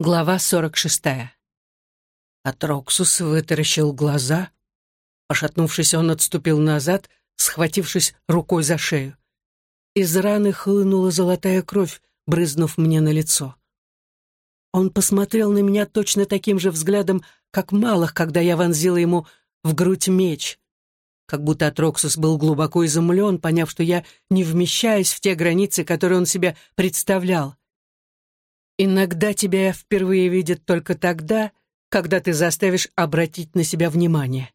Глава сорок шестая. Атроксус вытаращил глаза. Пошатнувшись, он отступил назад, схватившись рукой за шею. Из раны хлынула золотая кровь, брызнув мне на лицо. Он посмотрел на меня точно таким же взглядом, как Малых, когда я вонзила ему в грудь меч. Как будто Атроксус был глубоко изумлен, поняв, что я не вмещаюсь в те границы, которые он себе представлял. Иногда тебя впервые видят только тогда, когда ты заставишь обратить на себя внимание.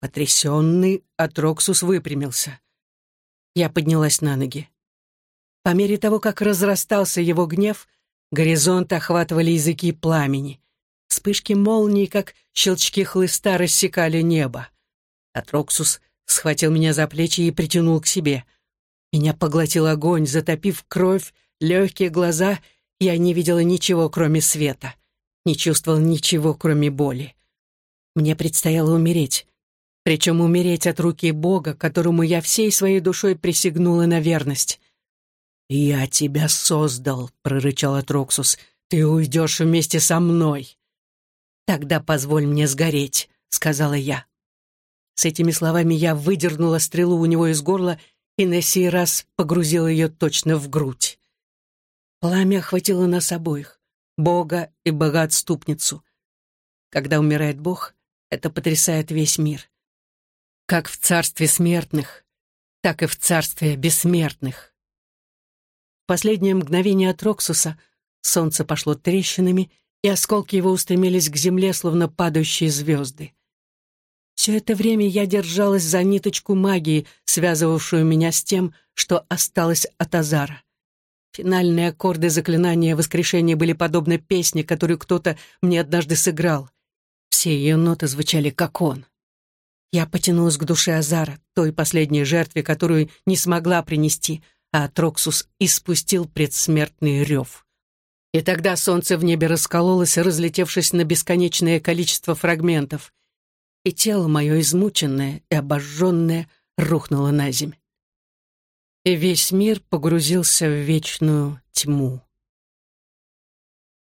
Потрясенный Атроксус выпрямился. Я поднялась на ноги. По мере того, как разрастался его гнев, горизонт охватывали языки пламени. Вспышки молнии, как щелчки хлыста, рассекали небо. Атроксус схватил меня за плечи и притянул к себе. Меня поглотил огонь, затопив кровь, легкие глаза — я не видела ничего, кроме света, не чувствовала ничего, кроме боли. Мне предстояло умереть, причем умереть от руки Бога, которому я всей своей душой присягнула на верность. «Я тебя создал», — прорычал Атроксус. «Ты уйдешь вместе со мной». «Тогда позволь мне сгореть», — сказала я. С этими словами я выдернула стрелу у него из горла и на сей раз погрузила ее точно в грудь. Пламя охватило нас обоих, Бога и богоотступницу. Когда умирает Бог, это потрясает весь мир. Как в царстве смертных, так и в царстве бессмертных. В последнее мгновение от Роксуса солнце пошло трещинами, и осколки его устремились к земле, словно падающие звезды. Все это время я держалась за ниточку магии, связывавшую меня с тем, что осталось от Азара. Финальные аккорды заклинания воскрешения были подобны песне, которую кто-то мне однажды сыграл. Все ее ноты звучали как он. Я потянулась к душе Азара, той последней жертве, которую не смогла принести, а Троксус испустил предсмертный рев. И тогда солнце в небе раскололось, разлетевшись на бесконечное количество фрагментов, и тело мое, измученное и обожженное, рухнуло на земь и весь мир погрузился в вечную тьму.